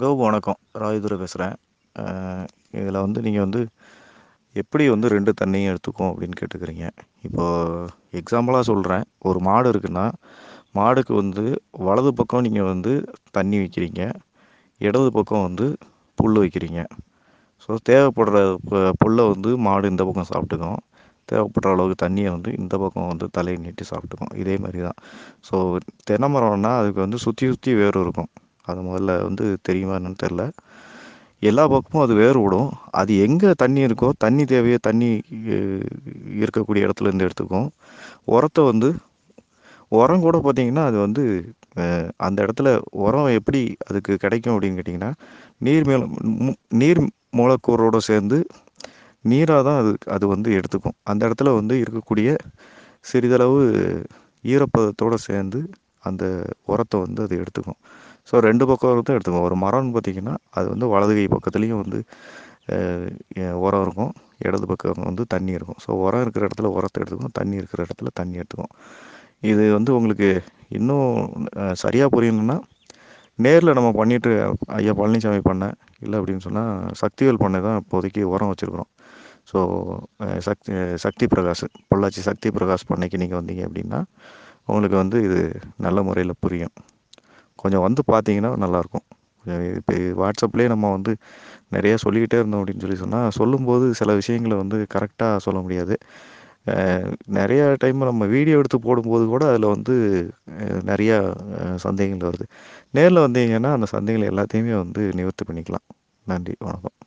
கௌ வணக்கம். ராயதுரை பேசுகிறேன் இதில் வந்து நீங்கள் வந்து எப்படி வந்து ரெண்டு தண்ணியும் எடுத்துக்கும் அப்படின்னு கேட்டுக்கிறீங்க. இப்போது எக்ஸாம்பிளாக சொல்கிறேன் ஒரு மாடு இருக்குன்னா மாடுக்கு வந்து வலது பக்கம் நீங்கள் வந்து தண்ணி வைக்கிறீங்க. இடது பக்கம் வந்து புல் வைக்கிறீங்க. ஸோ தேவைப்படுற புல்லை வந்து மாடு இந்த பக்கம் சாப்பிட்டுக்கும். தேவைப்படுற அளவுக்கு தண்ணியை வந்து இந்த பக்கம் வந்து தலையை நீட்டி சாப்பிட்டுக்கும். இதே மாதிரி தான் ஸோ தென்னை மரம்னா அதுக்கு வந்து சுற்றி சுற்றி வேர் இருக்கும். அது முதல்ல வந்து தெரியுமா என்னன்னு தெரில எல்லா பக்கமும் அது வேர் விடும் அது எங்கே தண்ணி இருக்கோ தண்ணி தேவையோ தண்ணி இருக்கக்கூடிய இடத்துல இருந்து எடுத்துக்கும். உரத்தை வந்து உரம் கூட பார்த்தீங்கன்னா அது வந்து அந்த இடத்துல உரம் எப்படி அதுக்கு கிடைக்கும் அப்படின்னு கேட்டிங்கன்னா நீர் மேல நீர் மூலக்கூறோடு சேர்ந்து நீராக தான் அது அது வந்து எடுத்துக்கும். அந்த இடத்துல வந்து இருக்கக்கூடிய சிறிதளவு ஈரப்பதத்தோடு சேர்ந்து அந்த உரத்தை வந்து அது எடுத்துக்கும். ஸோ ரெண்டு பக்கம் தான் எடுத்துக்கும் ஒரு மரம்னு பார்த்தீங்கன்னா அது வந்து வலது கை பக்கத்துலேயும் வந்து உரம் இருக்கும். இடது பக்கம் வந்து தண்ணி இருக்கும். ஸோ உரம் இருக்கிற இடத்துல உரத்தை எடுத்துக்கும் தண்ணி இருக்கிற இடத்துல தண்ணி எடுத்துக்கும் இது வந்து உங்களுக்கு இன்னும் சரியாக புரியணும்னா நேரில் நம்ம பண்ணிட்டு ஐயா பழனிசாமி பண்ணேன் இல்லை அப்படின்னு சொன்னால் சக்திவேல் பண்ணை தான் இப்போதைக்கு உரம் வச்சுருக்குறோம். ஸோ சக்தி சக்தி பிரகாஷ் பொள்ளாச்சி சக்தி பிரகாஷ் பண்ணைக்கு நீங்கள் வந்தீங்க அப்படின்னா உங்களுக்கு வந்து இது நல்ல முறையில் புரியும். கொஞ்சம் வந்து பார்த்தீங்கன்னா நல்லாயிருக்கும். இப்போ வாட்ஸ்அப்லேயே நம்ம வந்து நிறையா சொல்லிக்கிட்டே இருந்தோம் அப்படின்னு சொல்லி சொன்னால் சொல்லும்போது சில விஷயங்களை வந்து கரெக்டாக சொல்ல முடியாது. நிறையா நிறைய டைம் நம்ம வீடியோ எடுத்து போடும்போது கூட அதில் வந்து நிறையா சந்தேகங்கள் வருது. நேரில் வந்தீங்கன்னா அந்த சந்தேகங்கள் எல்லாத்தையுமே வந்து நிவர்த்தி பண்ணிக்கலாம். நன்றி வணக்கம்.